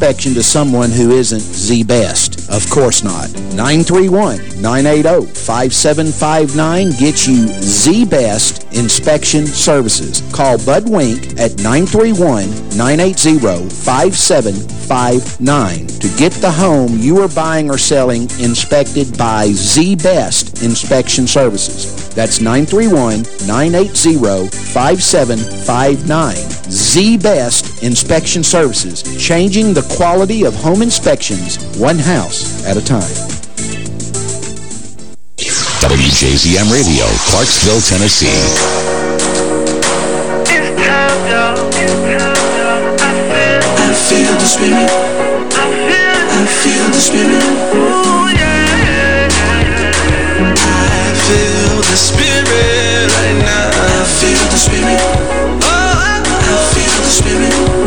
inspection to someone who isn't the best? Of course not. 931-980-5759 gets you the best inspection services. Call Bud Wink at 931-980-5759 to get the home you are buying or selling inspected by the best inspection services. That's 931-980-5759. The Best Inspection Services, changing the quality of home inspections one house at a time. WJZM Radio, Clarksville, Tennessee. It's time, y'all. It's time, y'all. I feel, I feel the spirit. I feel, I feel the spirit. ooh, the spirit right now. I feel the spirit. Oh, I feel the spirit.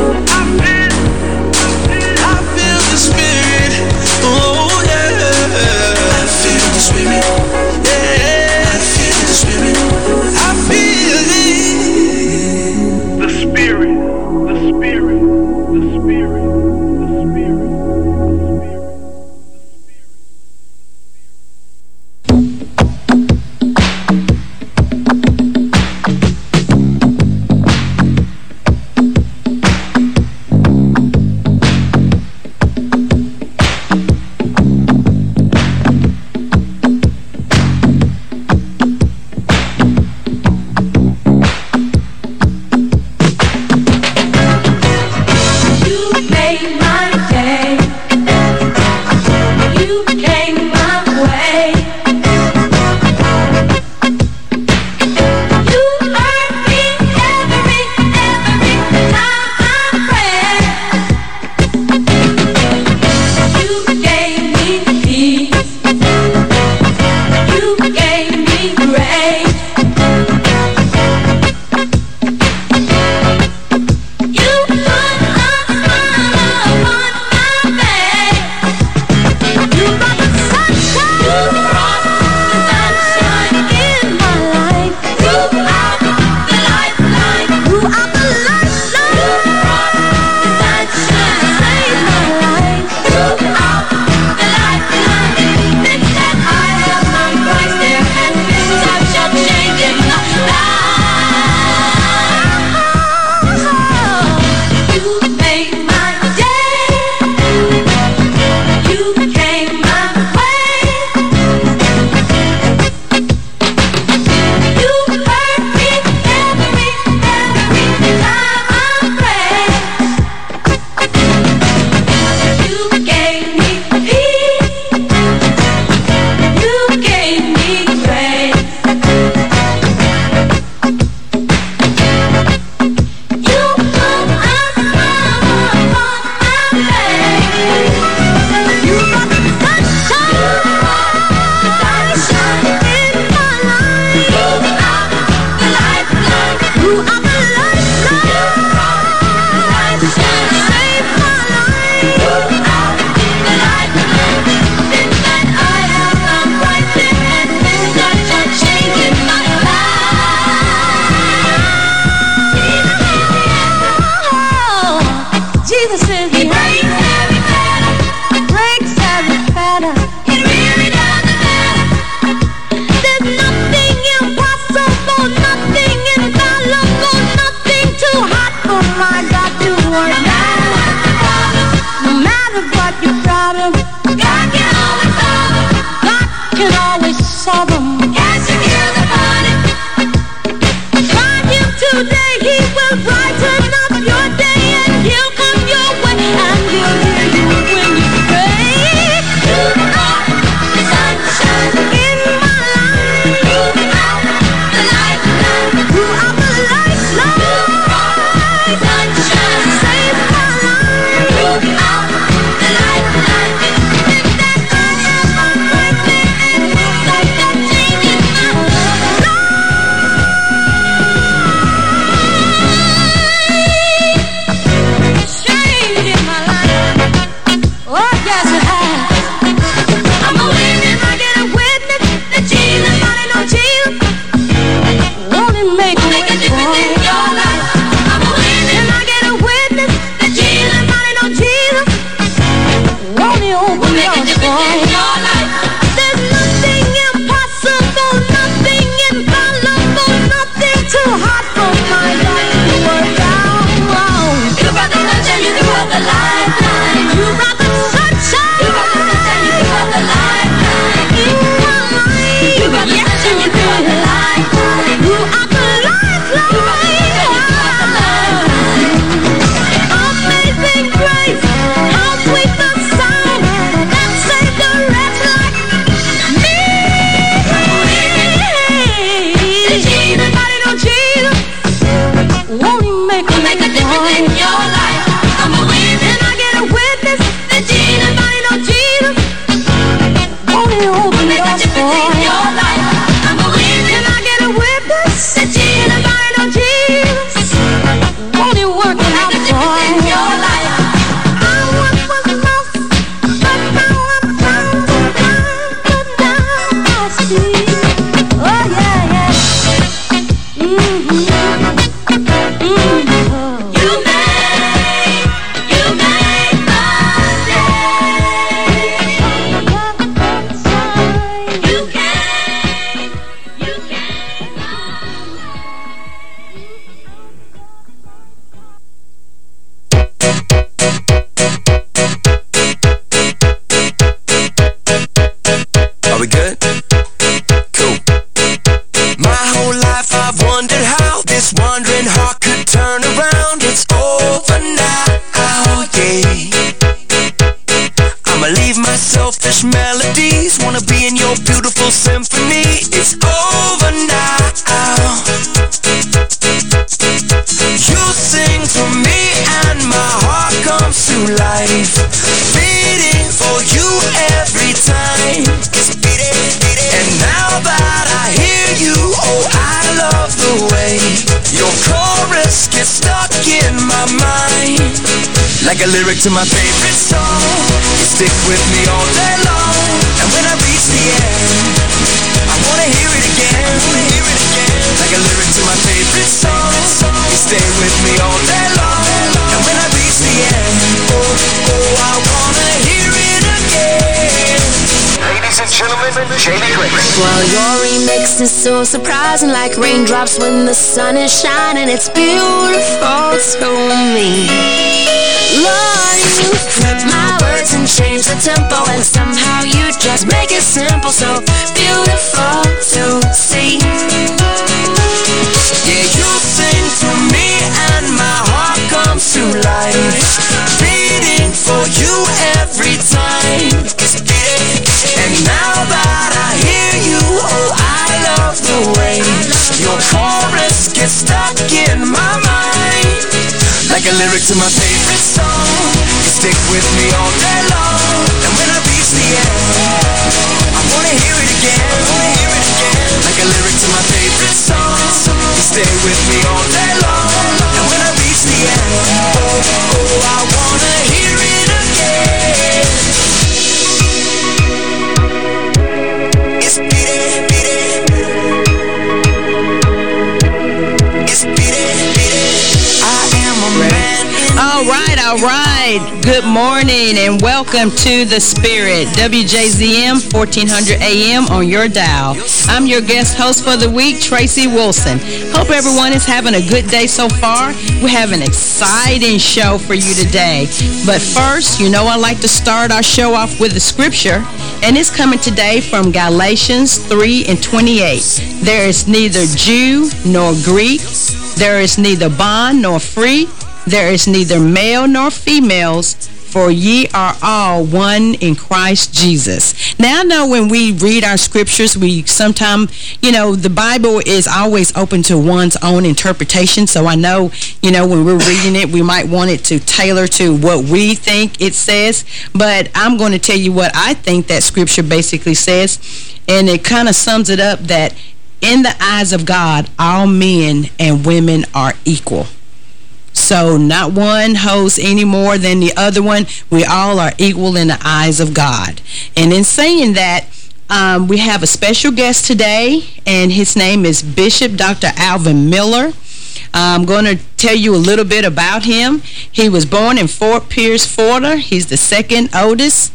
Like a lyric to my favorite song You stick with me all day long And when I reach the end I wanna hear it again Hear it again. Like a lyric to my favorite song You stay with me all day long And when I reach the end Oh, oh, I wanna Ladies and gentlemen, Jamie Ricks. Well, your remix is so surprising, like raindrops when the sun is shining. It's beautiful to me. Lord, you flip my words and change the tempo, and somehow you just make it simple, so beautiful to see. Yeah, you sing for me and my heart comes to life Beating for you every time And now that I hear you, oh I love the way Your chorus gets stuck in my mind. Like a lyric to my favorite song. You stick with me all day long. And when I reach the end I wanna hear it again. Wanna hear it again. Like a lyric to my favorite song. You stay with me all day long. And when I reach the end Oh, oh, I wanna hear All right. Good morning and welcome to The Spirit, WJZM 1400 AM on your dial. I'm your guest host for the week, Tracy Wilson. Hope everyone is having a good day so far. We have an exciting show for you today. But first, you know I like to start our show off with the scripture, and it's coming today from Galatians 3 and 28. There is neither Jew nor Greek, there is neither bond nor free, there is neither male nor females, for ye are all one in Christ Jesus. Now, I know when we read our scriptures, we sometimes, you know, the Bible is always open to one's own interpretation. So I know, you know, when we're reading it, we might want it to tailor to what we think it says. But I'm going to tell you what I think that scripture basically says. And it kind of sums it up that in the eyes of God, all men and women are equal. So not one holds any more than the other one. We all are equal in the eyes of God. And in saying that, um, we have a special guest today, and his name is Bishop Dr. Alvin Miller. I'm going to tell you a little bit about him. He was born in Fort Pierce, Florida. He's the second oldest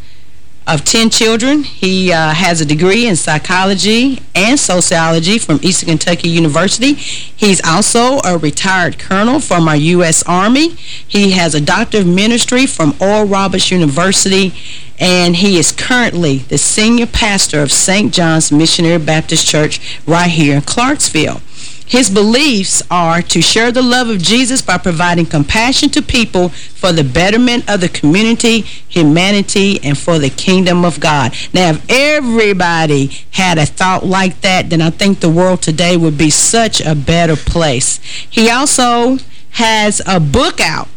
of 10 children. He uh, has a degree in psychology and sociology from Eastern Kentucky University. He's also a retired colonel from our U.S. Army. He has a doctor of ministry from Oral Roberts University, and he is currently the senior pastor of St. John's Missionary Baptist Church right here in Clarksville. His beliefs are to share the love of Jesus by providing compassion to people for the betterment of the community, humanity, and for the kingdom of God. Now, if everybody had a thought like that, then I think the world today would be such a better place. He also has a book out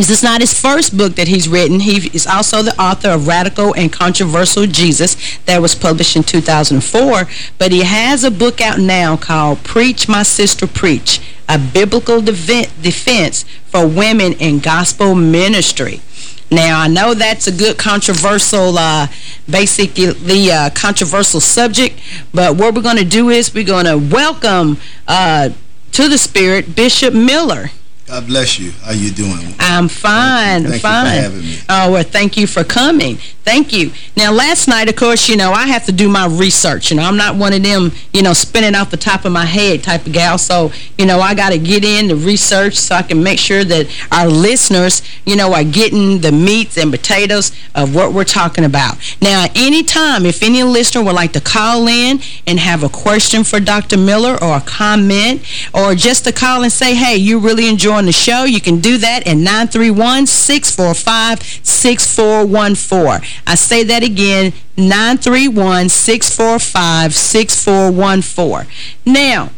this is not his first book that he's written. He is also the author of Radical and Controversial Jesus that was published in 2004. But he has a book out now called Preach My Sister Preach, a biblical defense for women in gospel ministry. Now, I know that's a good controversial, uh, basically uh, controversial subject, but what we're going to do is we're going to welcome uh, to the Spirit Bishop Miller. God bless you. How you doing? I'm fine. Thank you fine. for having me. Oh, well, thank you for coming. Thank you. Now, last night, of course, you know, I have to do my research. You know, I'm not one of them, you know, spinning off the top of my head type of gal. So, you know, I got to get in the research so I can make sure that our listeners, you know, are getting the meats and potatoes of what we're talking about. Now, anytime, if any listener would like to call in and have a question for Dr. Miller or a comment or just to call and say, hey, you're really enjoying the show, you can do that at 931-645-6414. I say that again, 931-645-6414. Now,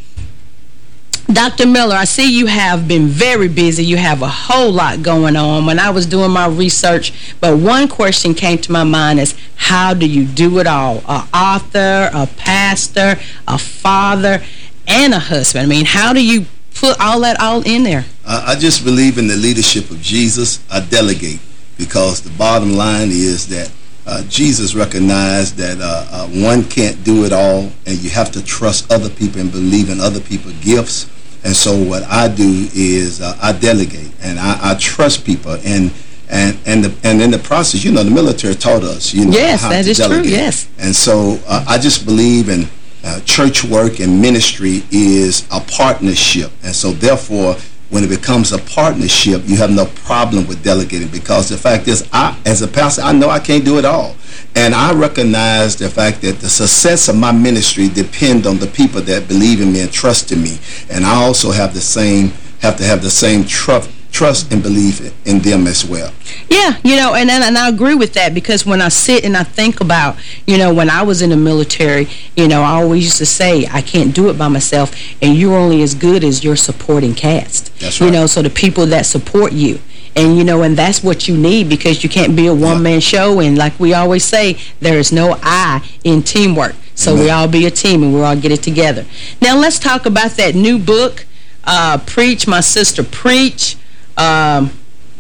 Dr. Miller, I see you have been very busy. You have a whole lot going on. When I was doing my research, but one question came to my mind is, how do you do it all? A author, a pastor, a father, and a husband. I mean, how do you put all that all in there? Uh, I just believe in the leadership of Jesus. I delegate because the bottom line is that uh, Jesus recognized that uh, uh, one can't do it all and you have to trust other people and believe in other people's gifts. And so what I do is uh, I delegate and I, I, trust people and and and the, and in the process, you know, the military taught us, you know, yes, how that to is delegate. true. Yes, and so uh, I just believe in uh, church work and ministry is a partnership, and so therefore when it becomes a partnership, you have no problem with delegating because the fact is, I, as a pastor, I know I can't do it all. And I recognize the fact that the success of my ministry depend on the people that believe in me and trust in me. And I also have the same, have to have the same trust trust and believe in them as well. Yeah, you know, and, and I agree with that because when I sit and I think about, you know, when I was in the military, you know, I always used to say, I can't do it by myself, and you're only as good as your supporting cast. That's right. You know, so the people that support you. And, you know, and that's what you need because you can't be a one-man yeah. show. And like we always say, there is no I in teamwork. So we all be a team and we all get it together. Now, let's talk about that new book, uh, Preach, My Sister Preach. Um,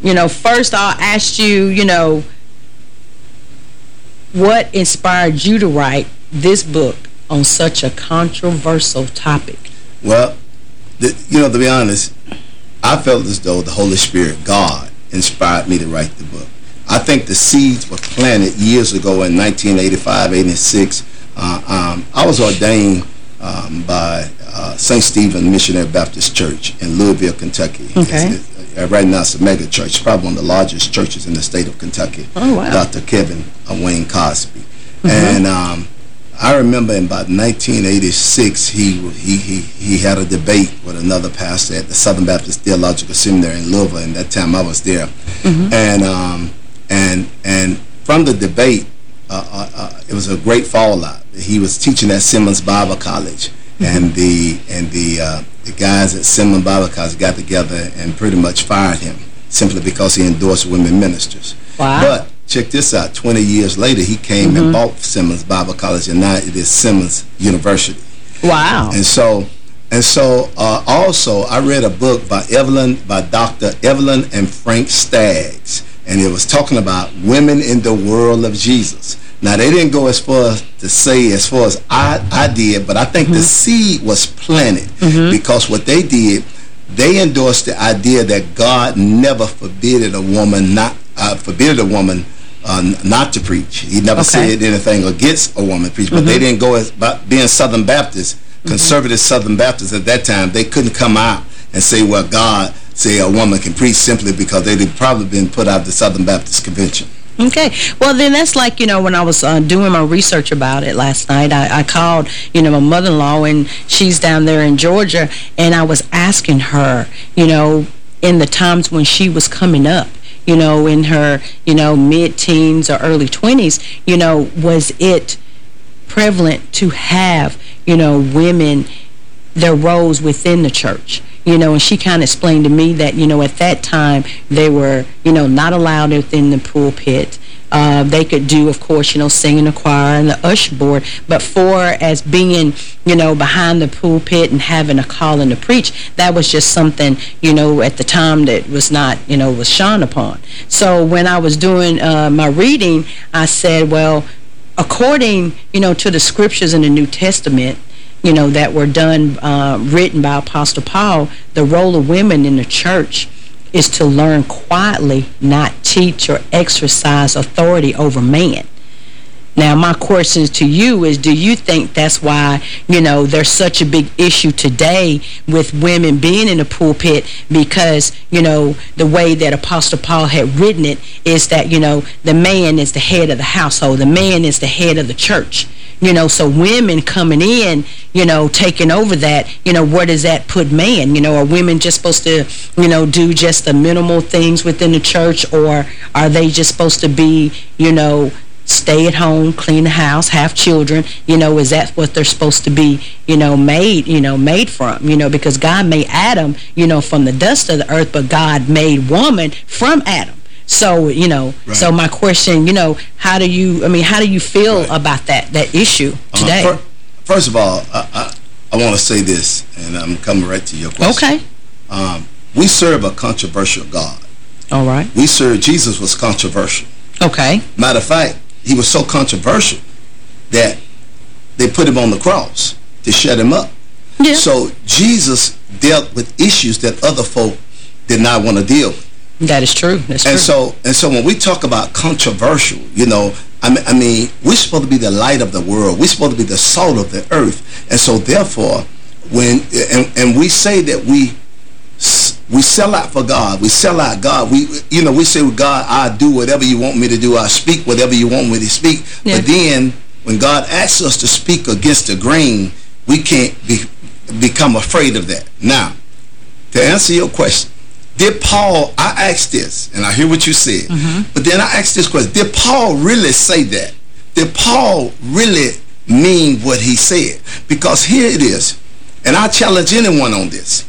you know, first I'll ask you, you know, what inspired you to write this book on such a controversial topic? Well, the, you know, to be honest, I felt as though the Holy Spirit, God, inspired me to write the book. I think the seeds were planted years ago in 1985, 86. Uh, um, I was ordained um, by uh, St. Stephen Missionary Baptist Church in Louisville, Kentucky. Okay. It's, uh, right now it's a mega church. Probably one of the largest churches in the state of Kentucky. Oh, wow. Dr. Kevin uh, Wayne Cosby. Mm-hmm. And um, I remember in about 1986, he, he, he, he had a debate with another pastor at the Southern Baptist Theological Seminary in Louisville, and that time I was there. Mm-hmm. And, um, and, and from the debate, uh, uh, uh, it was a great fallout. He was teaching at Simmons Bible College, Mm-hmm. and the and the uh, the guys at Simmons Bible College got together and pretty much fired him simply because he endorsed women ministers. Wow. But check this out. 20 years later, he came Mm-hmm. and bought Simmons Bible College, and now it is Simmons University. Wow. And so, and so uh, also, I read a book by Evelyn, by Dr. Evelyn and Frank Staggs, and it was talking about women in the world of Jesus. Now, they didn't go as far as to say as far as I, I did, but I think the seed was planted because what they did, they endorsed the idea that God never forbidded a woman not uh, a woman uh, not to preach. He never Okay. said anything against a woman preach, but they didn't go as being Southern Baptists, conservative Southern Baptists at that time. They couldn't come out and say, "Well, God say a woman can preach," simply because they'd probably been put out of the Southern Baptist Convention. Okay. Well, then that's like, you know, when I was uh, doing my research about it last night, I, I called, you know, my mother-in-law, and she's down there in Georgia, and I was asking her, you know, in the times when she was coming up, you know, in her, you know, mid-teens or early 20s, you know, was it prevalent to have, you know, women, their roles within the church? You know, and she kind of explained to me that, you know, at that time, they were, you know, not allowed within the pulpit. Uh, they could do, of course, you know, sing in the choir and the usher board. But for as being, you know, behind the pulpit and having a calling to preach, that was just something, you know, at the time that was not, you know, was shone upon. So when I was doing uh, my reading, I said, well, according, you know, to the scriptures in the New Testament, you know, that were done, uh, written by Apostle Paul, the role of women in the church is to learn quietly, not teach or exercise authority over man. Now, my question to you is, do you think that's why, you know, there's such a big issue today with women being in the pulpit because, you know, the way that Apostle Paul had written it is that, you know, the man is the head of the household. The man is the head of the church. You know, so women coming in, you know, taking over that, you know, where does that put man? You know, are women just supposed to, you know, do just the minimal things within the church or are they just supposed to be, you know, stay at home, clean the house, have children, you know, is that what they're supposed to be, you know, made, you know, made from, you know, because God made Adam, you know, from the dust of the earth, but God made woman from Adam. So, you know, Right. so my question, you know, how do you, I mean, how do you feel Right. about that, that issue Uh, today? first of all, I, I, I want to say this, and I'm coming right to your question. okay. Um, we serve a controversial God. All right. We serve, Jesus was controversial. Okay. Matter of fact, he was so controversial that they put him on the cross to shut him up. Yeah. So Jesus dealt with issues that other folk did not want to deal with. that is true. That's true. And so, and so when we talk about controversial, you know, I mean, I mean, we're supposed to be the light of the world. We're supposed to be the salt of the earth. And so, therefore, when and, and we say that we we sell out for God, we sell out God. We you know we say with God, I do whatever you want me to do. I speak whatever you want me to speak. Yeah. But then when God asks us to speak against the grain, we can't be, become afraid of that. Now, to answer your question, did Paul, I asked this, and I hear what you said, mm-hmm. but then I asked this question, did Paul really say that? Did Paul really mean what he said? Because here it is, and I challenge anyone on this.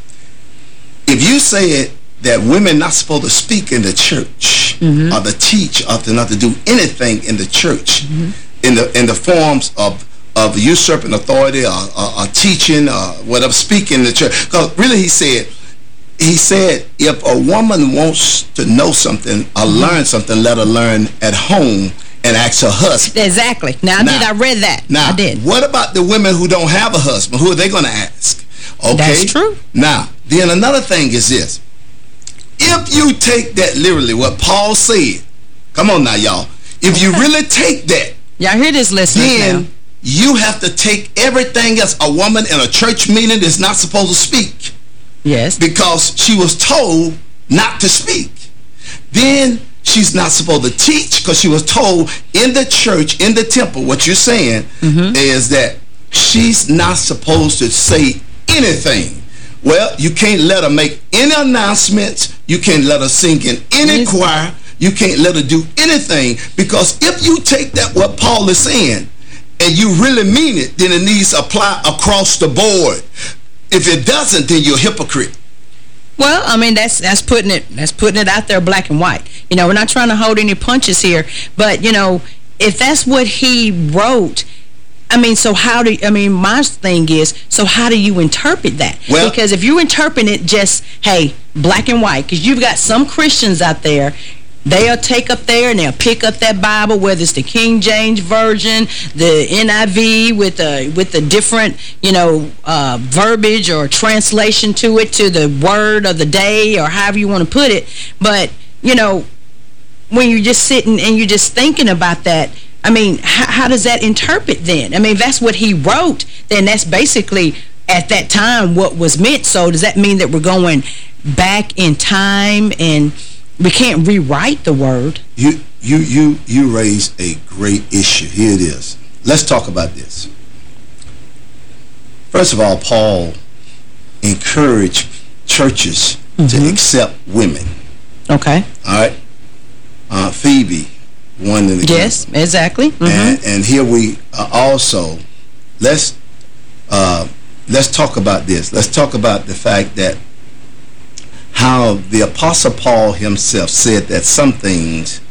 If you said that women not supposed to speak in the church, mm-hmm. or to teach, or to not to do anything in the church, mm-hmm. in the in the forms of of usurping authority, or, or, or teaching, or whatever, speaking in the church. Because really, he said, he said, if a woman wants to know something or mm-hmm. learn something, let her learn at home and ask her husband. Exactly. Now, I Now- did. I read that. Now, I did. what about the women who don't have a husband? Who are they going to ask? Okay. That's true. Now, then another thing is this. If you take that literally, what Paul said, come on now, y'all. If you really take that, Y'all hear this, listeners, now. then you have to take everything else. A woman in a church meeting is not supposed to speak Yes. because she was told not to speak. Then she's not supposed to teach because she was told in the church, in the temple, what you're saying mm-hmm. is that she's not supposed to say anything. Well, you can't let her make any announcements. You can't let her sing in any choir. You can't let her do anything because if you take that what Paul is saying and you really mean it, then it needs to apply across the board. If it doesn't, then you're a hypocrite. Well, I mean, that's that's putting it that's putting it out there black and white. You know, we're not trying to hold any punches here, but, you know, if that's what he wrote, I mean, so how do, I mean, my thing is, so how do you interpret that? Well- because if you interpret it just, hey, black and white, because you've got some Christians out there, they'll take up there and they'll pick up that Bible, whether it's the King James Version, the NIV with the with the different, you know, uh, verbiage or translation to it, to the word of the day, or however you want to put it. But, you know, when you're just sitting and you're just thinking about that, I mean, how, how does that interpret then? I mean, that's what he wrote, then that's basically, at that time, what was meant. So does that mean that we're going back in time and we can't rewrite the word? You you you you raise a great issue. Here it is. Let's talk about this. First of all, Paul encouraged churches to accept women. Okay. All right. Uh, Phoebe, one in the Yes, exactly. Mhm. and and here we also let's uh, let's talk about this. Let's talk about the fact that how the apostle Paul himself said that some things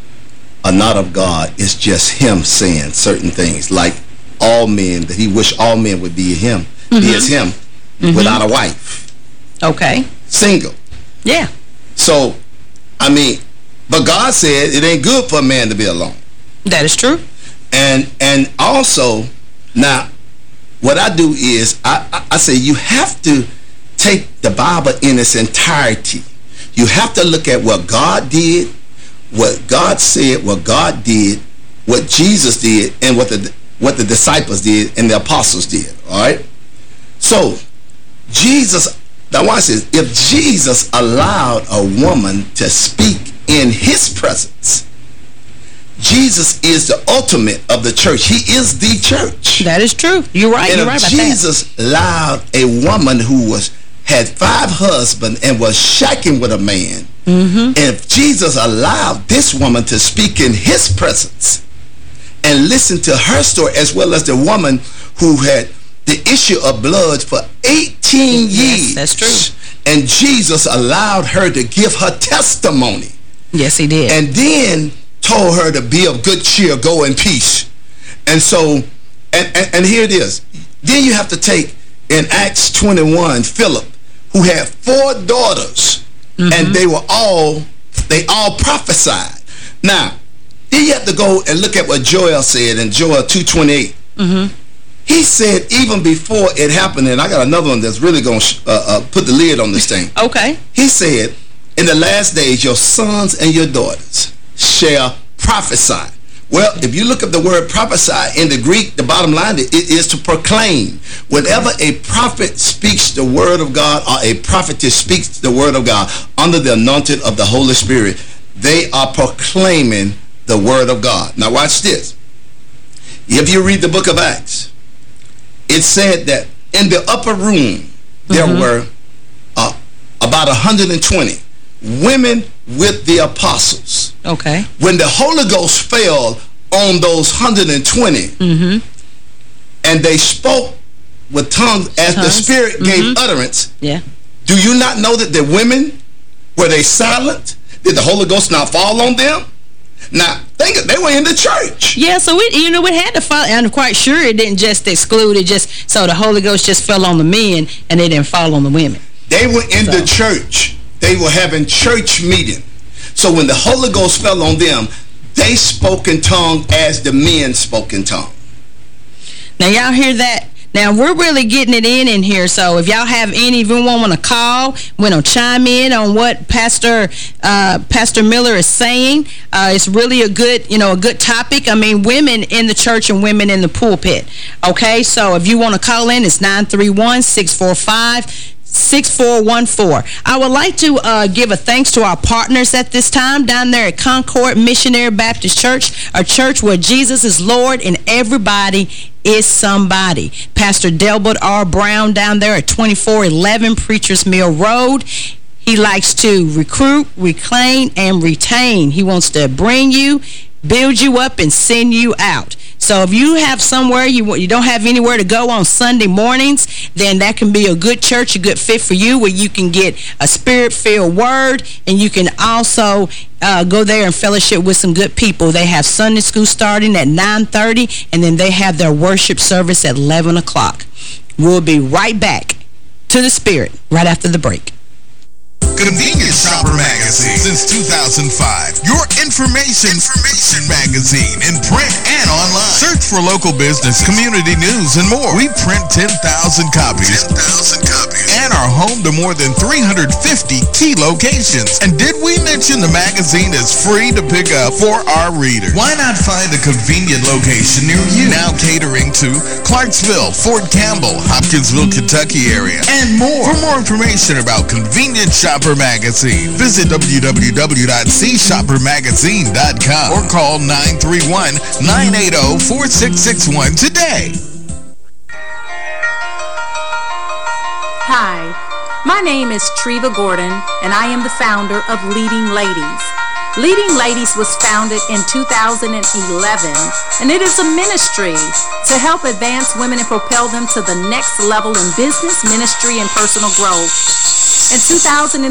are not of God. It's just him saying certain things, like all men that he wished all men would be him, be as him, without a wife, Okay. single. Yeah. So, I mean, but God said it ain't good for a man to be alone. That is true. And and also, now, what I do is, I, I, I say you have to take the Bible in its entirety. You have to look at what God did, what God said, what God did, what Jesus did, and what the what the disciples did and the apostles did. All right? So, Jesus, now watch this. If Jesus allowed a woman to speak in his presence, Jesus is the ultimate of the church. He is the church. That is true. You're right. And You're right about Jesus allowed a woman who was had five husbands and was shacking with a man, Mm-hmm. if Jesus allowed this woman to speak in his presence, and listen to her story as well as the woman who had the issue of blood for 18 Yes, years. that's true. And Jesus allowed her to give her testimony Yes, he did. and then told her to be of good cheer, go in peace. And so, and, and, and here it is. Then you have to take in Acts 21, Philip, who had four daughters, and they were all, they all prophesied. Now, then you have to go and look at what Joel said in Joel 2.28. He said even before it happened, and I got another one that's really going to uh, uh, put the lid on this thing. okay. He said, in the last days, your sons and your daughters shall prophesy. Well, if you look at the word prophesy in the Greek, the bottom line, it is to proclaim. Whenever a prophet speaks the word of God or a prophetess speaks the word of God under the anointing of the Holy Spirit, they are proclaiming the word of God. Now watch this. If you read the book of Acts, it said that in the upper room there were uh, about 120 women with the apostles. Okay. When the Holy Ghost fell on those 120 mm-hmm. and they spoke with tongues as the Tongues. Spirit gave mm-hmm. utterance, Yeah. do you not know that the women, were they silent? Did the Holy Ghost not fall on them? Now, think they were in the church. Yeah, so it, you know, it had to fall. I'm quite sure it didn't just exclude it. Just so the Holy Ghost just fell on the men and it didn't fall on the women. They were in the church. They were having church meeting. So when the Holy Ghost fell on them, they spoke in tongue as the men spoke in tongue. Now, y'all hear that? Now, we're really getting it in in here, so if y'all have any, if you want to call, want to chime in on what Pastor uh, Pastor Miller is saying, uh, it's really a good, you know, a good topic. I mean, women in the church and women in the pulpit. Okay, so if you want to call in, it's 931-645- 6414. I would like to uh, give a thanks to our partners at this time down there at Concord Missionary Baptist Church, a church where Jesus is Lord and everybody is somebody. Pastor Delbert R. Brown down there at 2411 Peachers Mill Road. He likes to recruit, reclaim, and retain. He wants to bring you, build you up, and send you out. So if you have somewhere, you you don't have anywhere to go on Sunday mornings, then that can be a good church, a good fit for you, where you can get a spirit-filled word, and you can also uh, go there and fellowship with some good people. They have Sunday school starting at 9.30, and then they have their worship service at 11 o'clock. We'll be right back to the Spirit right after the break. Convenience Shopper Magazine since 2005. Your information, information magazine in print and online. Search for local business, community news, and more. We print 10,000 copies. 10,000 copies. And are home to more than 350 key locations. And did we mention the magazine is free to pick up for our readers? Why not find a convenient location near you? Now catering to Clarksville, Fort Campbell, Hopkinsville, Kentucky area, and more. For more information about Convenient Shopper Magazine, visit www.cshoppermagazine.com or call 931-980-4661 today. Hi, my name is Treva Gordon, and I am the founder of Leading Ladies. Leading Ladies was founded in 2011, and it is a ministry to help advance women and propel them to the next level in business, ministry, and personal growth. In 2013,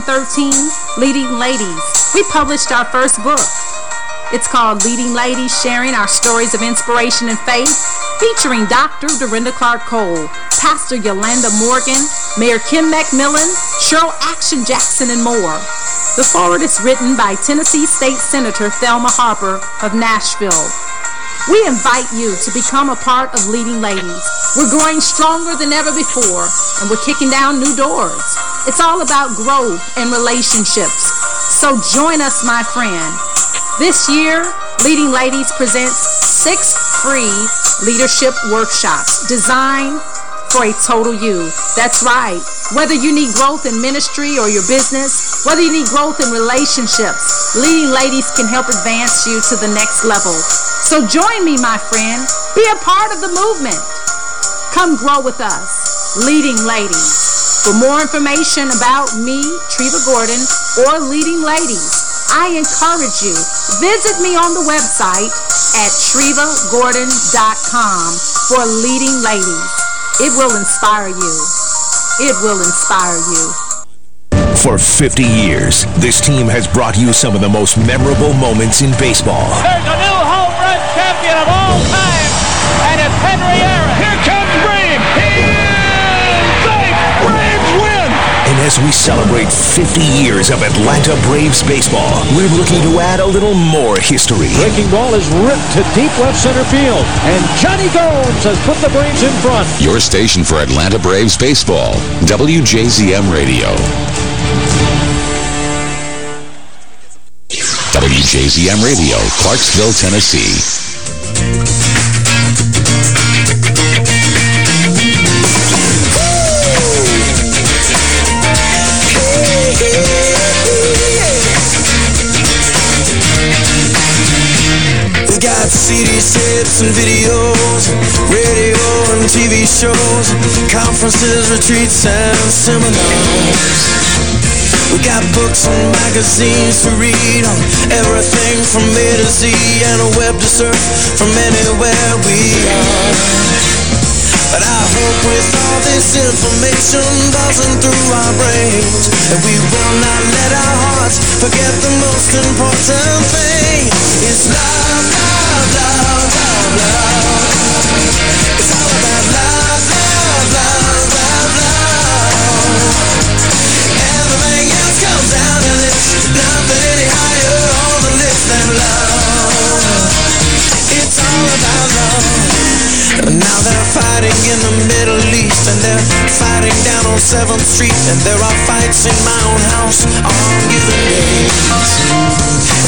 Leading Ladies, we published our first book. It's called Leading Ladies, Sharing Our Stories of Inspiration and Faith, featuring Dr. Dorinda Clark Cole, Pastor Yolanda Morgan, Mayor Kim McMillan, Cheryl Action Jackson, and more. The forward is written by Tennessee State Senator Thelma Harper of Nashville. We invite you to become a part of Leading Ladies. We're growing stronger than ever before, and we're kicking down new doors. It's all about growth and relationships. So join us, my friend. This year, Leading Ladies presents six free leadership workshops designed for a total you. That's right. Whether you need growth in ministry or your business, whether you need growth in relationships, Leading Ladies can help advance you to the next level. So join me, my friend. Be a part of the movement. Come grow with us, Leading Ladies. For more information about me, Treva Gordon, or Leading Ladies, I encourage you, visit me on the website at trevagordon.com for leading ladies. It will inspire you. It will inspire you. For 50 years, this team has brought you some of the most memorable moments in baseball. We celebrate 50 years of Atlanta Braves baseball, we're looking to add a little more history. Breaking ball is ripped to deep left center field, and Jonny Gomes has put the Braves in front. Your station for Atlanta Braves baseball, WJZM Radio. WJZM Radio, Clarksville, Tennessee. CDs, tapes, and videos, radio and TV shows, conferences, retreats, and seminars. We got books and magazines to read on everything from A to Z and a web to surf from anywhere we are. But I hope with all this information buzzing through our brains that we will not let our hearts forget the most important thing. It's love, love, love, love, love. It's all about love, love, love, love, love. Everything else comes down to this. Nothing any higher on the list than love. It's all about love. Now they're fighting in the Middle East and they're fighting down on 7th Street and there are fights in my own house on given days.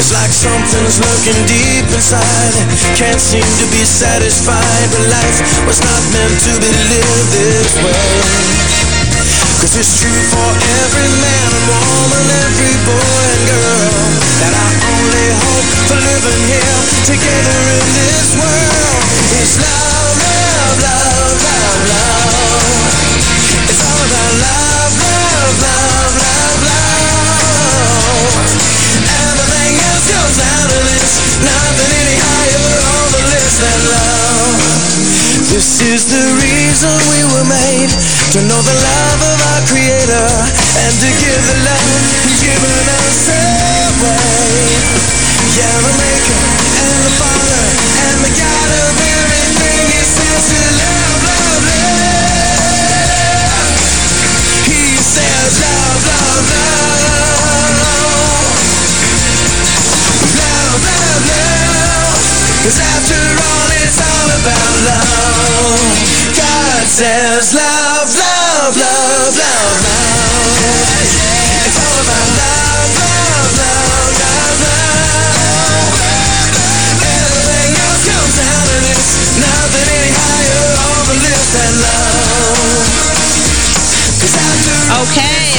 It's like something's lurking deep inside, can't seem to be satisfied, but life was not meant to be lived this way. Cause it's true for every man and woman, every boy and girl That our only hope for living here together in this world to give the love He's given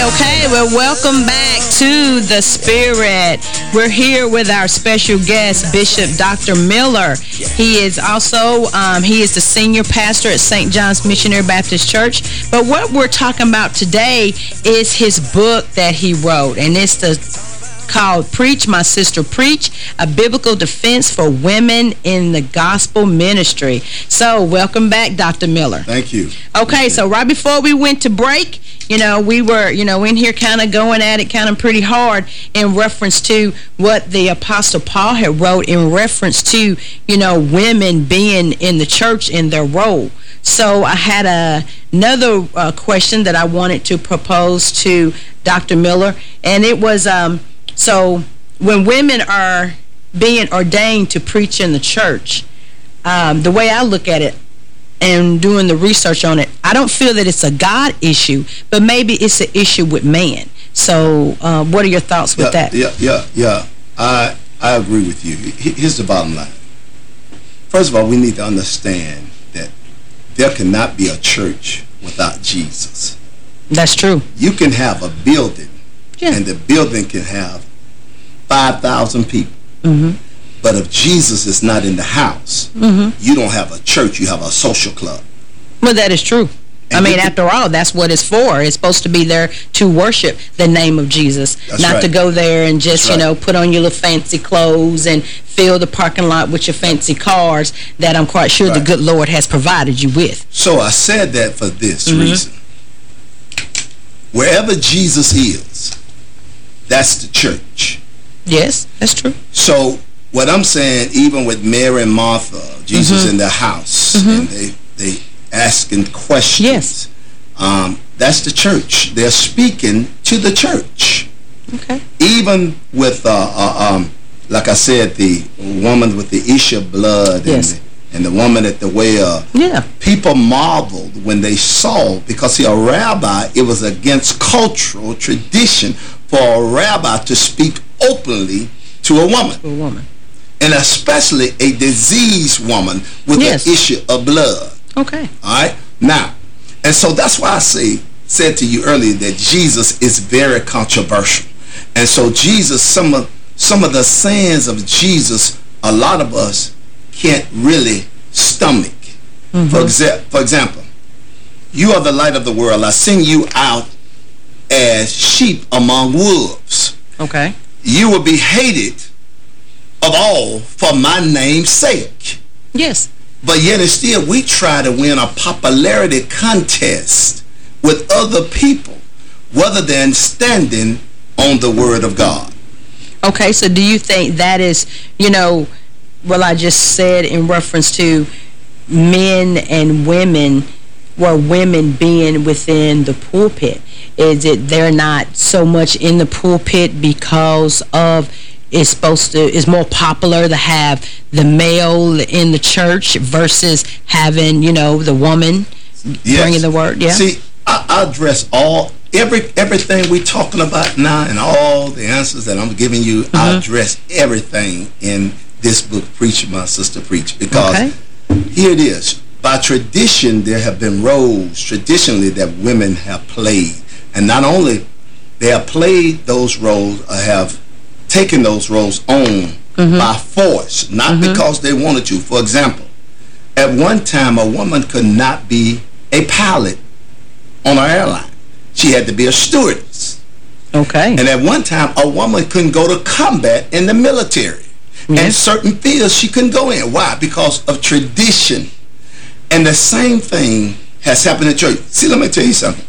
Okay. Well, welcome back to The Spirit. We're here with our special guest, Bishop Dr. Miller. He is also, um, he is the senior pastor at St. John's Missionary Baptist Church. But what we're talking about today is his book that he wrote. And it's the called Preach, My Sister Preach, a biblical defense for women in the gospel ministry. So, welcome back, Dr. Miller. Thank you. Okay, so right before we went to break, you know, we were, you know, in here kind of going at it kind of pretty hard in reference to what the Apostle Paul had wrote in reference to, you know, women being in the church in their role. So I had a, another uh, question that I wanted to propose to Dr. Miller, and it was, um, so when women are being ordained to preach in the church, um, the way I look at it, and doing the research on it, I don't feel that it's a God issue, but maybe it's an issue with man. So uh, what are your thoughts with yeah, that? Yeah, yeah, yeah. I, I agree with you. Here's the bottom line. First of all, we need to understand that there cannot be a church without Jesus. That's true. You can have a building, yeah. and the building can have 5,000 people. Mm -hmm. But if Jesus is not in the house, mm -hmm. you don't have a church, you have a social club. Well, that is true. I mean, after all, that's what it's for. It's supposed to be there to worship the name of Jesus, That's not right. to go there and just, That's you know, put on your little fancy clothes and fill the parking lot with your fancy cars that I'm quite sure the good Lord has provided you with. So I said that for this Mhm. reason. Wherever Jesus is, that's the church. Yes, that's true. So what I'm saying, even with Mary and Martha, Jesus Mhm. in the house, Mhm. and they they asking questions. Yes. Um, that's the church. They're speaking to the church. Okay. Even with, uh, uh, um, like I said, the woman with the issue of blood Yes. and, the, and the woman at the well. Yeah. People marveled when they saw, because see, a rabbi, it was against cultural tradition for a rabbi to speak openly to a woman. To a woman. And especially a diseased woman with Yes. an issue of blood. Okay. All right? Now, and so that's why I say, said to you earlier that Jesus is very controversial. And so Jesus, some of, some of the sayings of Jesus, a lot of us can't really stomach. Mm-hmm. For, exa for example, you are the light of the world. I send you out as sheep among wolves. Okay. You will be hated of all for my name's sake. Yes. But yet and still, we try to win a popularity contest with other people rather than standing on the word of God. Okay, so do you think that is, you know, well, I just said in reference to men and women, well, women being within the pulpit, is it they're not so much in the pulpit because of it's supposed to, it's more popular to have the male in the church versus having, you know, the woman bringing the word, yeah? See, I, I address all, every everything we talking about now and all the answers that I'm giving you, Mm-hmm. I address everything in this book, Preach My Sister Preach, because Okay. here it is. By tradition, there have been roles traditionally that women have played. And not only they have played those roles or have taken those roles on Mm-hmm. by force, not because they wanted to. For example, at one time, a woman could not be a pilot on an airline. She had to be a stewardess. Okay. And at one time, a woman couldn't go to combat in the military. And certain fields she couldn't go in. Why? Because of tradition. And the same thing has happened in church. See, let me tell you something.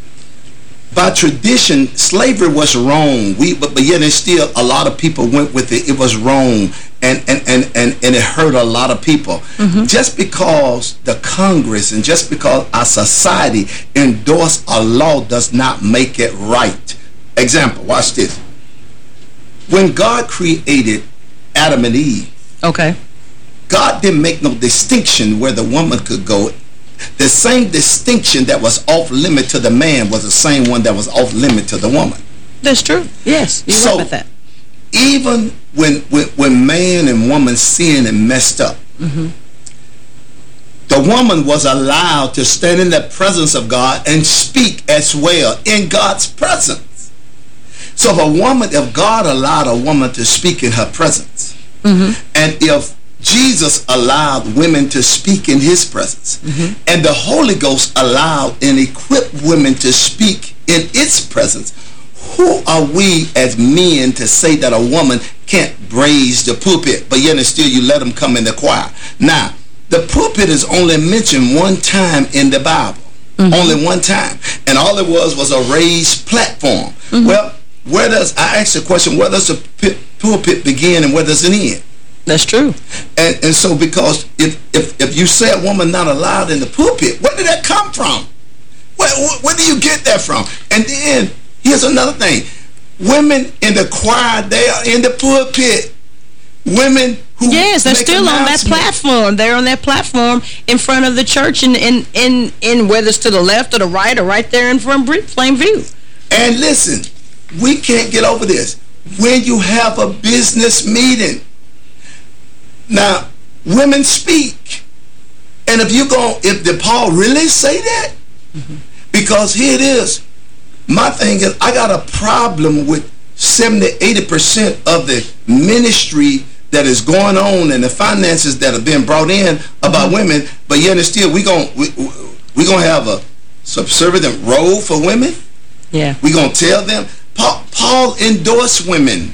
By tradition, slavery was wrong. We, but, but yet and still, a lot of people went with it. It was wrong. And, and, and, and, and it hurt a lot of people. Mm-hmm. Just because the Congress and just because our society endorse a law does not make it right. Example, watch this. When God created Adam and Eve, Okay. God didn't make no distinction where the woman could go. The same distinction that was off limit to the man was the same one that was off limit to the woman. That's true. Yes, you're So- right about that. Even when when, when man and woman sinned and messed up, Mm-hmm. the woman was allowed to stand in the presence of God and speak as well in God's presence. So if a woman, if God allowed a woman to speak in her presence, and if Jesus allowed women to speak in his presence, mm-hmm. and the Holy Ghost allowed and equipped women to speak in its presence, who are we as men to say that a woman can't raise the pulpit, but yet and still you let them come in the choir? Now, the pulpit is only mentioned one time in the Bible. Mm-hmm. Only one time. And all it was was a raised platform. Mm-hmm. Well, where does, I asked the question, where does the pulpit begin and where does it end? That's true. And, and so because if, if, if you say a woman not allowed in the pulpit, where did that come from? Where, where, where do you get that from? And then, here's another thing. Women in the choir, they are in the pulpit. Women who Yes, they're still on that platform. They're on that platform in front of the church and in, in, in whether it's to the left or the right or right there in front of plain view. And listen, we can't get over this. When you have a business meeting, now, women speak. And if you go, if did Paul really say that? Because here it is. My thing is, I got a problem with 70, 80% of the ministry that is going on and the finances that have been brought in about mm-hmm. women, but yet and still we gon' we, we gonna have a subservient role for women? Yeah. We're going to tell them? Paul, Paul endorsed women.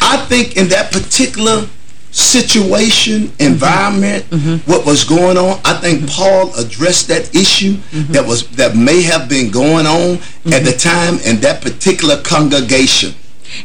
I think in that particular situation, mm-hmm. environment, mm-hmm. what was going on, I think mm-hmm. Paul addressed that issue that was that may have been going on at the time in that particular congregation.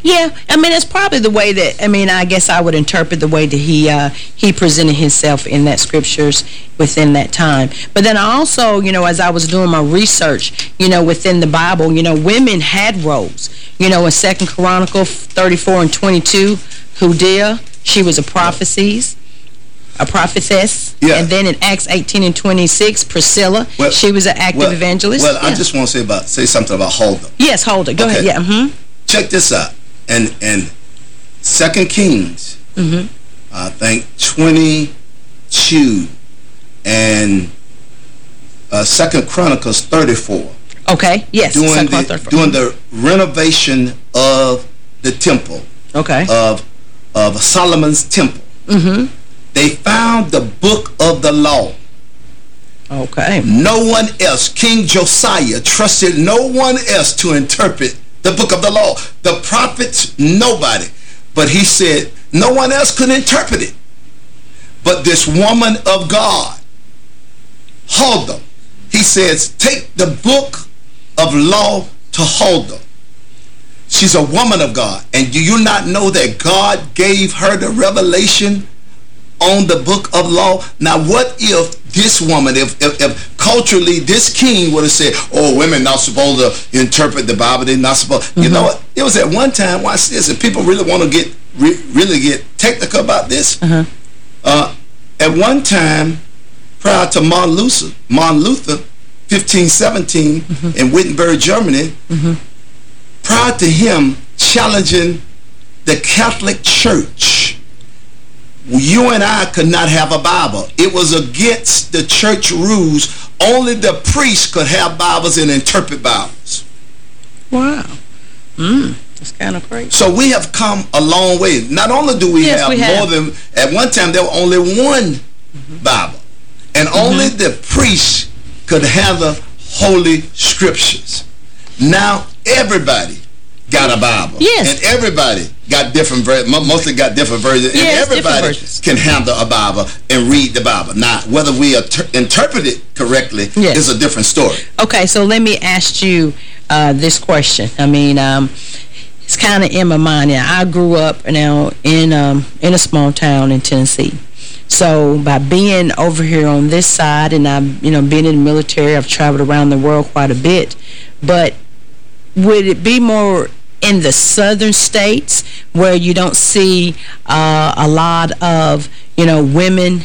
Yeah, I mean, it's probably the way that, I mean, I guess I would interpret the way that he uh, he presented himself in that scriptures within that time. But then I also, you know, as I was doing my research, you know, within the Bible, you know, women had roles. You know, in Second Chronicle 34 and 22, Huldah, she was a prophecies, a prophetess. Yeah. And then in Acts 18 and 26, Priscilla, Well- she was an active well- evangelist. Well, I just want to say about say something about Huldah. Yes, hold it. Go ahead. Yeah. Mm-hmm. Check this out. And and Second Kings, Mm-hmm. I think 22 and uh, Second Chronicles 34. Okay. Yes. Doing the, Chronicles 34. doing the renovation of the temple Okay. of of Solomon's temple. Mm-hmm. They found the book of the law. Okay. No one else, King Josiah, trusted no one else to interpret the book of the law. The prophets, nobody. But he said no one else could interpret it. But this woman of God, Huldah, he says, take the book of law to Huldah. She's a woman of God. And do you not know that God gave her the revelation on the book of law? Now, what if this woman, if, if, if culturally this king would have said, oh, women not supposed to interpret the Bible, they're not supposed, you mm-hmm. know what? It was at one time, watch this, and people really want to get, re really get technical about this. Mm-hmm. Uh, at one time, prior to Martin Luther, Martin Luther, 1517, mm-hmm. in Wittenberg, Germany, prior to him challenging the Catholic Church, you and I could not have a Bible. It was against the church rules. Only the priests could have Bibles and interpret Bibles. Wow. Mm, that's kind of crazy. So we have come a long way. Not only do we Yes, have we more than, at one time there were only one Bible. And only the priests could have the Holy Scriptures. Now everybody got a Bible. Yes. And everybody got different versions, mostly got different versions. Yes, and everybody versions. can handle a Bible and read the Bible. Now, whether we inter interpret it correctly Yes. is a different story. Okay, so let me ask you uh, this question. I mean, um, it's kind of in my mind. Now, I grew up now in um, in a small town in Tennessee. So by being over here on this side and I've, you know, being in the military, I've traveled around the world quite a bit. But would it be more in the southern states where you don't see uh, a lot of, you know, women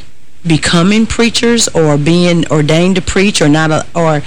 becoming preachers or being ordained to preach or not, a, or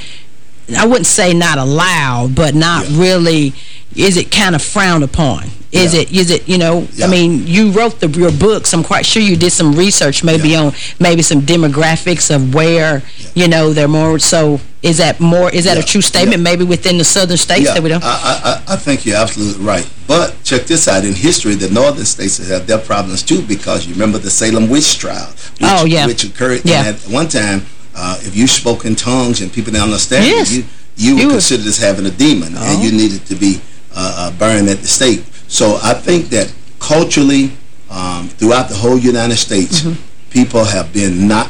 I wouldn't say not allowed, but not really, is it kind of frowned upon? Is Yeah. it, is it, you know, Yeah. I mean, you wrote the, your books. I'm quite sure you did some research maybe on maybe some demographics of where, you know, they're more, so is that more, is that Yeah. a true statement maybe within the southern states Yeah, that we don't? I, I, I think you're absolutely right. But check this out. In history, the northern states have their problems too because you remember the Salem witch trial. Which, Oh, yeah. Which occurred Yeah. at one time, uh, if you spoke in tongues and people didn't understand Yes. you, you were You were- considered as having a demon and Oh. you needed to be uh, uh, burned at the stake. So I think that culturally, um, throughout the whole United States, Mm-hmm. people have been not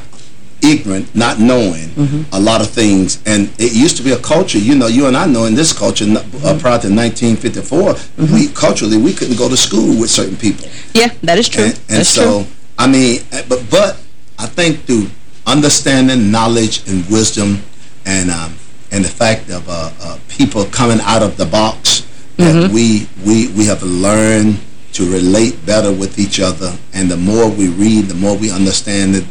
ignorant, not knowing Mm-hmm. a lot of things. And it used to be a culture, you know, you and I know in this culture, Mm-hmm. uh, prior to 1954, we culturally, we couldn't go to school with certain people. Yeah, that is true. And, and so, true. I mean, uh, but, but I think through understanding, knowledge, and wisdom, and um, and the fact of uh, uh, people coming out of the box, that Mm-hmm. we, we, we have learned to relate better with each other. And the more we read, the more we understand it,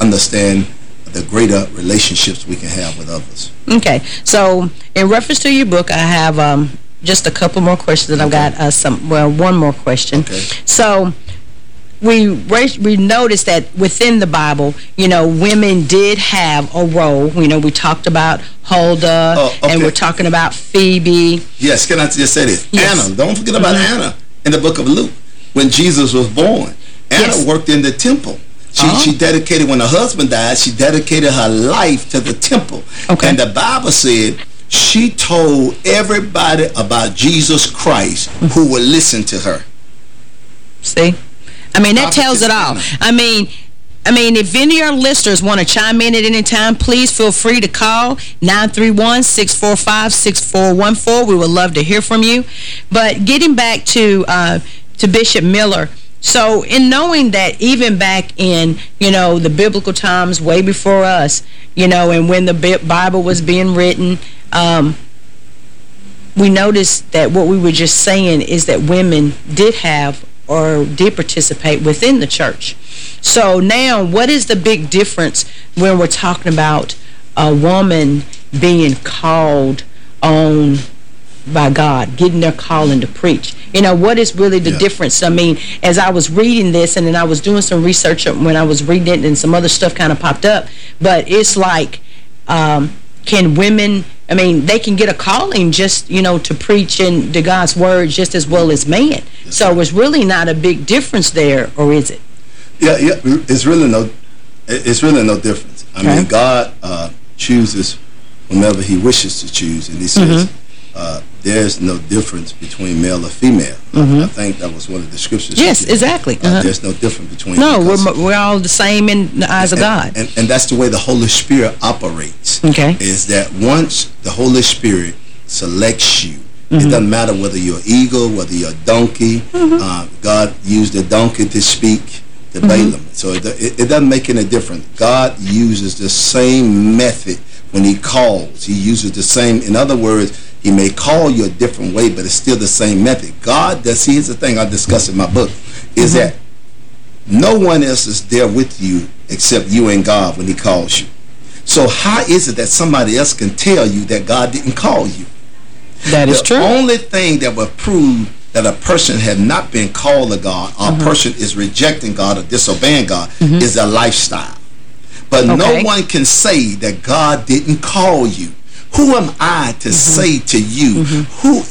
understand the greater relationships we can have with others. Okay, so in reference to your book, I have um, just a couple more questions that I've got. Uh, some Well, one more question. Okay. So we we noticed that within the Bible, you know, women did have a role. You know, we talked about Huldah, Oh, okay. and we're talking about Phoebe. Yes, can I just say this? Yes. Anna, don't forget about mm-hmm. Anna in the book of Luke. When Jesus was born, Anna Yes. worked in the temple. She, Oh. she dedicated, when her husband died, she dedicated her life to the temple. Okay. And the Bible said she told everybody about Jesus Christ who would listen to her. See? I mean, that tells it all. I mean, I mean, if any of our listeners want to chime in at any time, please feel free to call 931-645-6414. We would love to hear from you. But getting back to uh, to Bishop Miller, so in knowing that even back in, you know, the biblical times way before us, you know, and when the Bible was being written, um, we noticed that what we were just saying is that women did have or did participate within the church. So now, what is the big difference when we're talking about a woman being called on by God, getting their calling to preach? You know, what is really the difference? I mean, as I was reading this and then I was doing some research when I was reading it and some other stuff kind of popped up, but it's like, um, can women, I mean, they can get a calling just, you know, to preach in to God's word just as well as man. So it's really not a big difference there, or is it? Yeah, yeah, it's really no, it's really no difference. I Okay. mean, God uh, chooses whomever He wishes to choose, and He says Mhm. uh, there's no difference between male or female. Mhm. I think that was one of the scriptures. Yes, exactly. Uh, Uh-huh. There's no difference between. No, we're, we're all the same in the eyes of God. and, and that's the way the Holy Spirit operates. Okay. Is that once the Holy Spirit selects you, Mhm. it doesn't matter whether you're eagle, whether you're a donkey. Mhm. Uh, God used a donkey to speak to Mhm. Balaam. So it, it, it doesn't make any difference. God uses the same method when he calls. He uses the same, in other words, he may call you a different way, but it's still the same method. God does, here's the thing I discuss in my book, is that no one else is there with you except you and God when he calls you. So how is it that somebody else can tell you that God didn't call you? That is the true. The only thing that will prove that a person had not been called to God or a person is rejecting God or disobeying God Mhm. is their lifestyle. But no one can say that God didn't call you. Who am I to Mm-hmm. say to you, who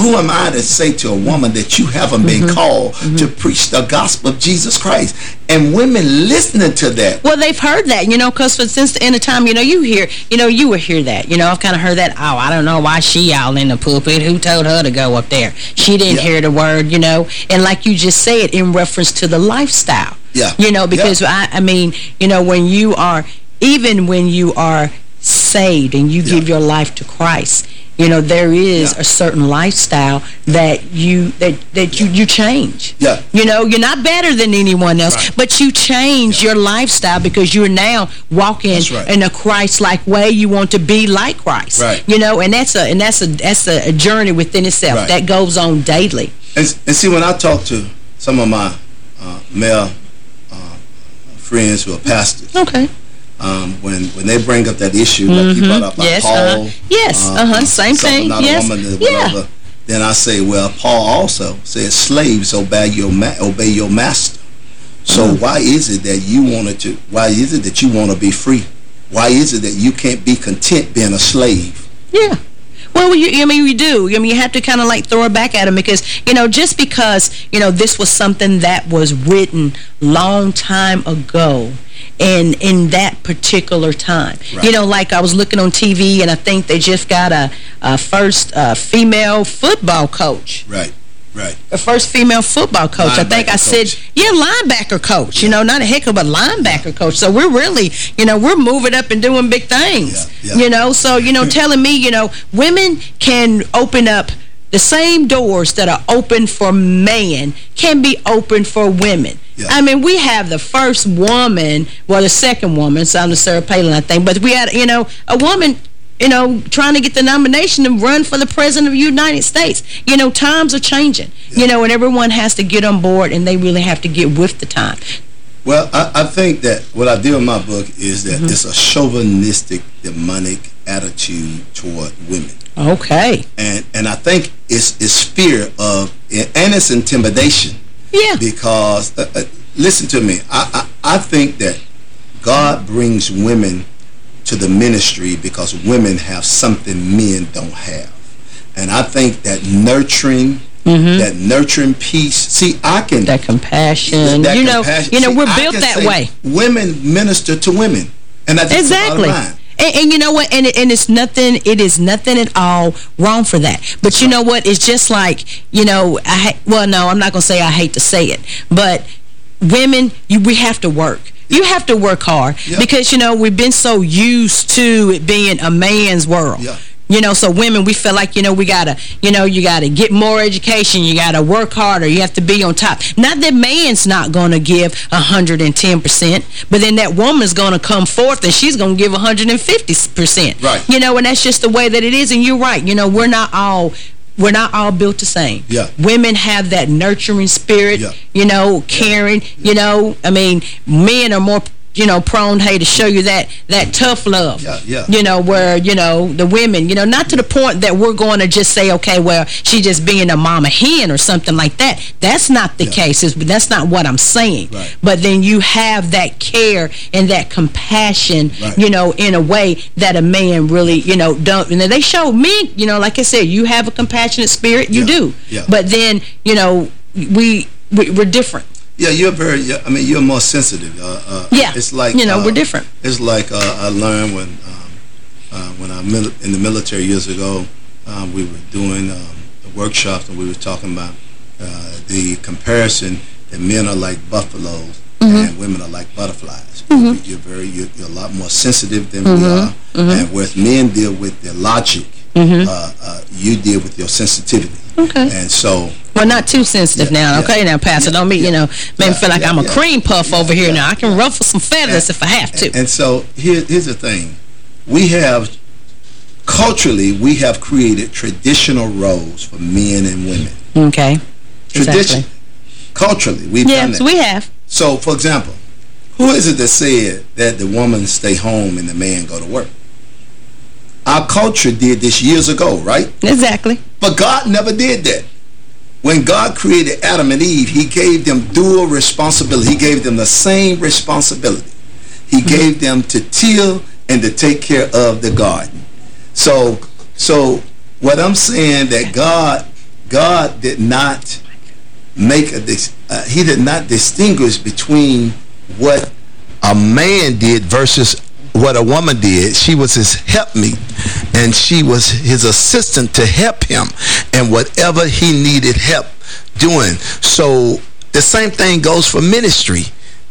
who am I to say to a woman that you haven't been Mm-hmm. called to preach the gospel of Jesus Christ? And women listening to that, Well, they've heard that, you know, because since the end of time, you know, you hear, you know, you will hear that. You know, I've kind of heard that, oh, I don't know why she all in the pulpit. Who told her to go up there? She didn't hear the word, you know. And like you just said, in reference to the lifestyle. Yeah. You know, because, I, I mean, you know, when you are, even when you are saved and you give your life to Christ, you know, there is a certain lifestyle that you that that you you change. Yeah. You know, you're not better than anyone else, but you change your lifestyle because you're now walking right. in a Christ-like way. You want to be like Christ. Right. You know, and that's a and that's a that's a, a journey within itself Right. that goes on daily. And, and see, when I talk to some of my uh, male friends who are pastors, Okay. um, when when they bring up that issue, like you Mhm. brought up Yes, Paul, uh-huh. Yes, uh-huh, same thing, Not yes, a woman that yeah. over. Then I say, well, Paul also says, slaves obey your ma obey your master. So Mm. why is it that you wanted to? Why is it that you want to be free? Why is it that you can't be content being a slave? Yeah. Well, you, I mean, you do. I mean, you have to kind of like throw it back at him because, you know, just because, you know, this was something that was written long time ago and in that particular time. Right. You know, like I was looking on TV and I think they just got a, a first uh, female football coach. Right, right. The first female football coach. I think I Linebacker said, yeah, linebacker coach. You know, not a heckle, but linebacker coach. So we're really, you know, we're moving up and doing big things. yeah. You know, so, you know, telling me, you know, women can open up the same doors that are open for men can be open for women. I mean, we have the first woman, well, the second woman, Sandra Sarah Palin, I think, but we had, you know, a woman you know, trying to get the nomination to run for the President of the United States. You know, times are changing. You know, and everyone has to get on board, and they really have to get with the time. Well, I, I think that what I do in my book is that Mm-hmm. it's a chauvinistic, demonic attitude toward women. Okay. And and I think it's it's fear of and it's intimidation. Yeah. Because uh, uh, listen to me, I, I I think that God brings women to the ministry because women have something men don't have, and I think that nurturing mm-hmm. that nurturing piece. See, I can... That compassion. that you know, compassion. you know, we're I built that way. Women minister to women. And that's just the bottom Exactly. And, and you know what? And, and it's nothing, it is nothing at all wrong for that. But you know what? It's just like, you know, I ha well, no, I'm not going to say I hate to say it. But women, you, we have to work. You have to work hard because, you know, we've been so used to it being a man's world. You know, so women, we feel like, you know, we got to, you know, you got to get more education. You got to work harder. You have to be on top. Not that man's not going to give 110%, but then that woman's going to come forth and she's going to give 150%. Right. You know, and that's just the way that it is. And you're right. You know, we're not all... We're not all built the same. Yeah. Women have that nurturing spirit, yeah. you know, caring, you know. I mean, men are more, you know, prone, hey, to show you that that tough love. Yeah, yeah. You know, where, you know, the women, you know, not to the point that we're going to just say, okay, well, she just being a mama hen or something like that. That's not the case. It's, that's not what I'm saying. Right. But then you have that care and that compassion, Right. you know, in a way that a man really, you know, don't. And they show me, you know, like I said, you have a compassionate spirit. You do. yeah. But then, you know, we, we we're different. Yeah, you're very, I mean, you're more sensitive. Uh, uh, Yeah. It's like... You know, uh, we're different. It's like uh, I learned when um, uh, when I in the military years ago, um, we were doing um, workshops and we were talking about uh, the comparison that men are like buffaloes Mhm. and women are like butterflies. Mhm. You're very, you're, you're a lot more sensitive than we Mhm. are. Mhm. And whereas men deal with their logic, Mhm. uh, uh, you deal with your sensitivity. Okay. And so... Well, not too sensitive now, okay, now, Pastor. Don't make, you know, make me feel like I'm a cream puff over here now. I can ruffle some feathers if I have to. And so here, here's the thing. We have, culturally, we have created traditional roles for men and women. Okay. Tradition. Exactly. Culturally, we've done Yes, we have. So, for example, who is it that said that the woman stay home and the man go to work? Our culture did this years ago, right? Exactly. But God never did that. When God created Adam and Eve, he gave them dual responsibility. He gave them the same responsibility. He gave them to till and to take care of the garden. So, so what I'm saying that God, God did not make a, uh, he did not distinguish between what a man did versus what a woman did. She was his helpmeet, and she was his assistant to help him and whatever he needed help doing. So the same thing goes for ministry.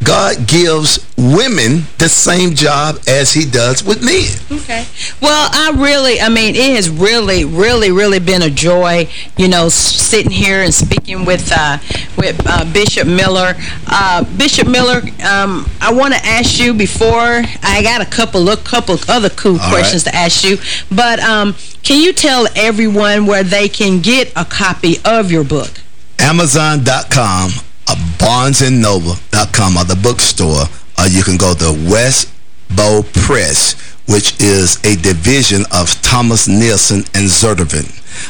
God gives women the same job as he does with men. Okay. Well, I really, I mean, it has really, really, really been a joy, you know, sitting here and speaking with uh, with uh, Bishop Miller. Uh, Bishop Miller, um, I want to ask you before, I got a couple of couple other cool All questions to ask you, but um, can you tell everyone where they can get a copy of your book? Amazon.com, BarnesandNoble.com, or the bookstore, or you can go to West Bow Press, which is a division of Thomas Nelson and Zondervan.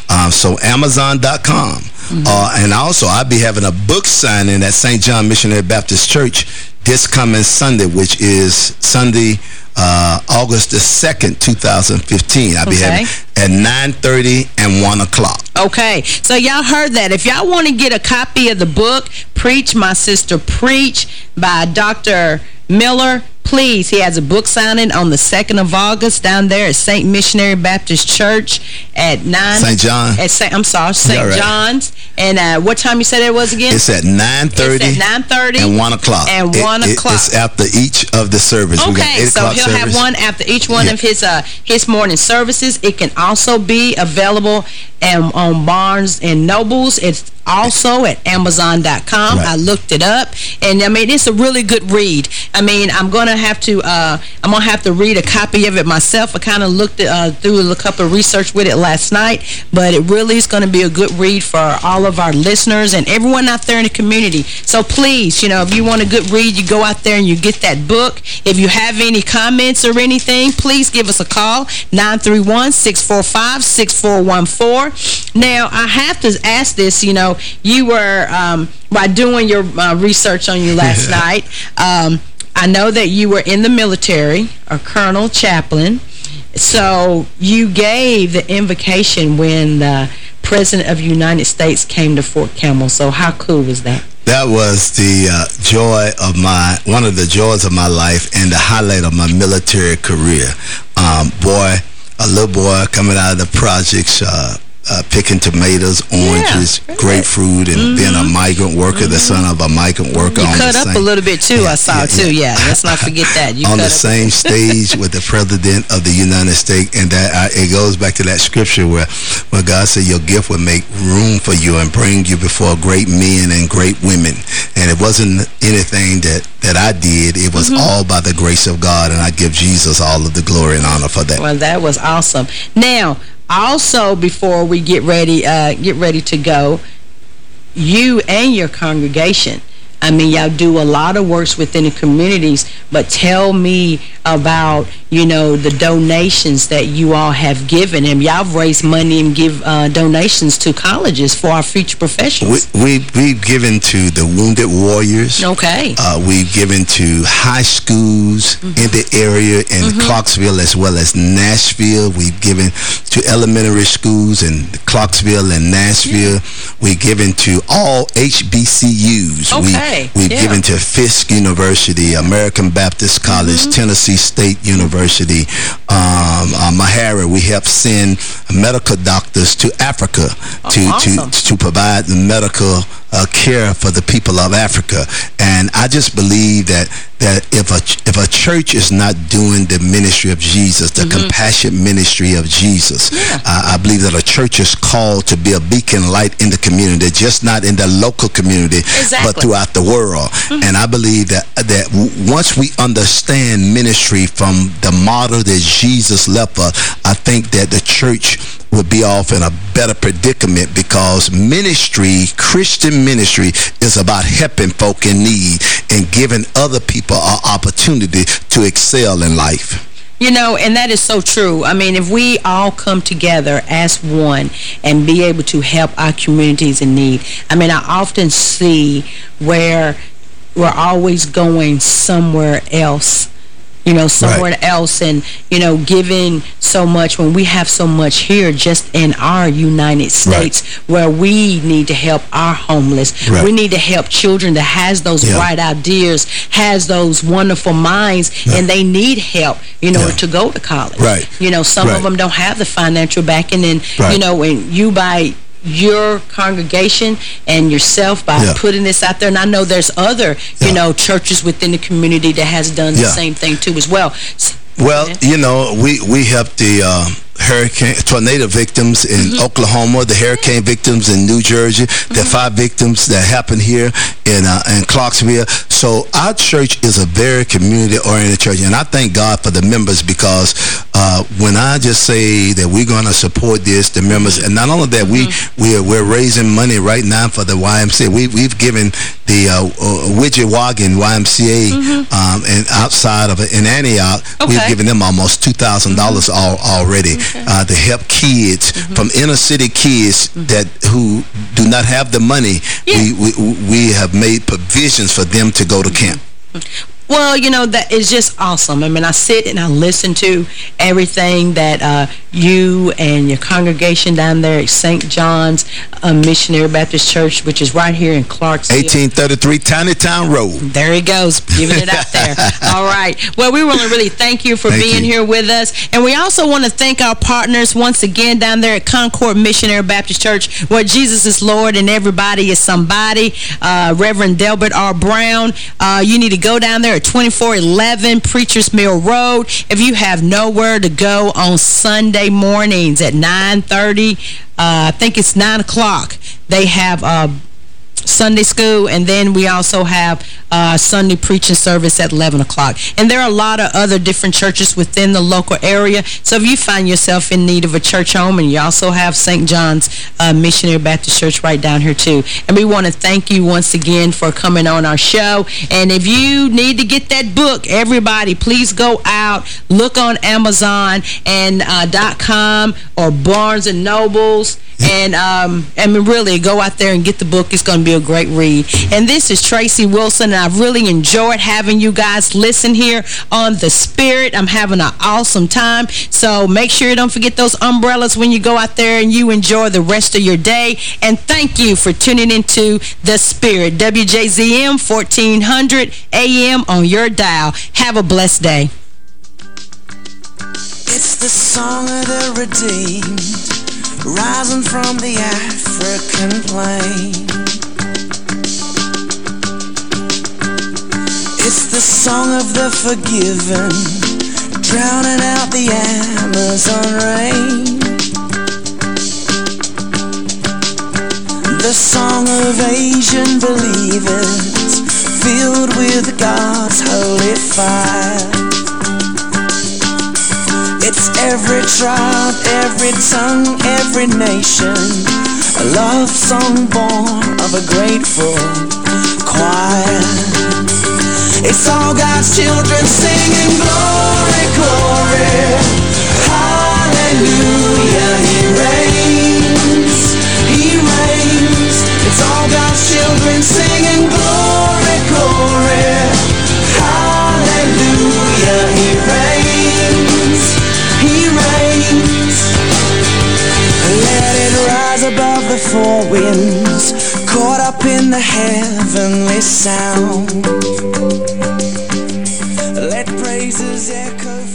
Um, so Amazon.com. Uh, and also, I'll be having a book signing at St. John Missionary Baptist Church this coming Sunday, which is Sunday, uh, August the 2nd, 2015. I'll be Okay. having at 9.30 and 1 o'clock. Okay, so y'all heard that. If y'all want to get a copy of the book, Preach, My Sister Preach, by Dr. Miller, please, he has a book signing on the 2nd of August down there at St. Missionary Baptist Church at 9... St. John. At St. I'm sorry, St. Right. John's. And uh, what time you said it was again? It's at 9.30 It's at 9:30 and 1 o'clock. and It- 1 it- o'clock. It's after each of the service. Okay, 8 so he'll service. have one after each one Yeah. of his uh his morning services. It can also be available um, on Barnes and Nobles. It's also at Amazon.com. I looked it up, and I mean it's a really good read. I mean I'm gonna have to uh I'm gonna have to read a copy of it myself. I kind of looked uh, through a couple of research with it last night, but it really is going to be a good read for all of our listeners and everyone out there in the community. So please, you know, if you want a good read, you go out there and you get that book. If you have any comments or anything, please give us a call, 931-645-6414. Now, I have to ask this, you know, you were, um, by doing your uh, research on you last night, um, I know that you were in the military, a colonel, chaplain. So you gave the invocation when the President of the United States came to Fort Campbell. So how cool was that? That was the uh, joy of my, one of the joys of my life and the highlight of my military career. Um, boy, a little boy coming out of the projects, uh, uh, picking tomatoes, oranges, yeah, grapefruit, and mm -hmm. being a migrant worker, mm -hmm. the son of a migrant worker. You cut up same, a little bit too, yeah, I saw yeah, too. Yeah, let's not forget that. You on the same stage with the president of the United States, and that uh, it goes back to that scripture where, where God said, "Your gift would make room for you and bring you before great men and great women." And it wasn't anything that that I did; it was mm -hmm. all by the grace of God, and I give Jesus all of the glory and honor for that. Well, that was awesome. Now also before we get ready uh, get ready to go you and your congregation I mean, y'all do a lot of works within the communities, but tell me about, you know, the donations that you all have given. And y'all raised money and give uh, donations to colleges for our future professionals. We, we, have given to the Wounded Warriors. Okay. Uh, we've given to high schools mm -hmm. in the area in mm -hmm. Clarksville as well as Nashville. We've given to elementary schools in Clarksville and Nashville. Yeah. We've given to all HBCUs. Okay. We, We've yeah. given to Fisk University, American Baptist College, mm -hmm. Tennessee State University, um, uh, Meharry. We help send medical doctors to Africa to, awesome. to, to provide the medical uh, care for the people of Africa. And I just believe that that if a if a church is not doing the ministry of Jesus, the mm -hmm. compassion ministry of Jesus, yeah. uh, I believe that a church is called to be a beacon light in the community, just not in the local community, exactly. but throughout the world. Mm -hmm. And I believe that that once we understand ministry from the model that Jesus left us, I think that the church would be off in a better predicament because ministry, Christian ministry, is about helping folk in need and giving other people an opportunity to excel in life. You know, and that is so true. I mean, if we all come together as one and be able to help our communities in need, I mean, I often see where we're always going somewhere else you know, somewhere right. else and, you know, giving so much when we have so much here just in our United States right. where we need to help our homeless. Right. We need to help children that has those yeah. bright ideas, has those wonderful minds, and they need help, you know, yeah. to go to college. Right. You know, some of them don't have the financial backing and, you know, and you by your congregation and yourself by yeah. putting this out there. And I know there's other, yeah. you know, churches within the community that has done the yeah. same thing too as well. Well, you know, we, we help the... Uh, hurricane tornado victims in mm -hmm. Oklahoma, the hurricane victims in New Jersey, mm -hmm. the five victims that happened here in uh, in Clarksville. So our church is a very community-oriented church, and I thank God for the members because uh, when I just say that we're going to support this, the members, and not only that, mm -hmm. we we're we're raising money right now for the YMCA. We we've given the uh, uh, Widget Wagon YMCA mm-hmm. um, and outside of in Antioch, okay. we've given them almost two thousand dollars mm-hmm. already okay. uh, to help kids mm -hmm. from inner city kids mm -hmm. that who do not have the money. Yeah. We, we, we have made provisions for them to go to camp. Well, you know, that is just awesome. I mean, I sit and I listen to everything that uh, you and your congregation down there at St. John's uh, Missionary Baptist Church, which is right here in Clarksville. 1833 Tiny Town Road. There he goes, giving it out there. All right. Well, we want to really thank you for thank being you. here with us. And we also want to thank our partners once again down there at Concord Missionary Baptist Church, where Jesus is Lord and everybody is somebody. Uh, Reverend Delbert R. Brown, uh, you need to go down there 2411 Peachers Mill Road. If you have nowhere to go on Sunday mornings at 9.30, uh, I think it's 9 o'clock, they have uh, Sunday school, and then we also have uh, Sunday preaching service at 11 o'clock. And there are a lot of other different churches within the local area. So if you find yourself in need of a church home, and you also have St. John's uh, Missionary Baptist Church right down here too. And we want to thank you once again for coming on our show. And if you need to get that book, everybody, please go out, look on Amazon and uh, .com or Barnes & Nobles And, um, and really, go out there and get the book. It's going to be a great read. And this is Tracy Wilson, and I've really enjoyed having you guys listen here on The Spirit. I'm having an awesome time. So make sure you don't forget those umbrellas when you go out there and you enjoy the rest of your day. And thank you for tuning into The Spirit, WJZM 1400 AM on your dial. Have a blessed day. It's the song of the redeemed, rising from the African plain. It's the song of the forgiven, drowning out the Amazon rain. The song of Asian believers, filled with God's holy fire. It's every tribe, every tongue, every nation. A love song born of a grateful choir. It's all God's children singing glory, glory. Hallelujah, He reigns, He reigns. It's all God's children singing glory, glory. Rise above the four winds, caught up in the heavenly sound. Let praises echo.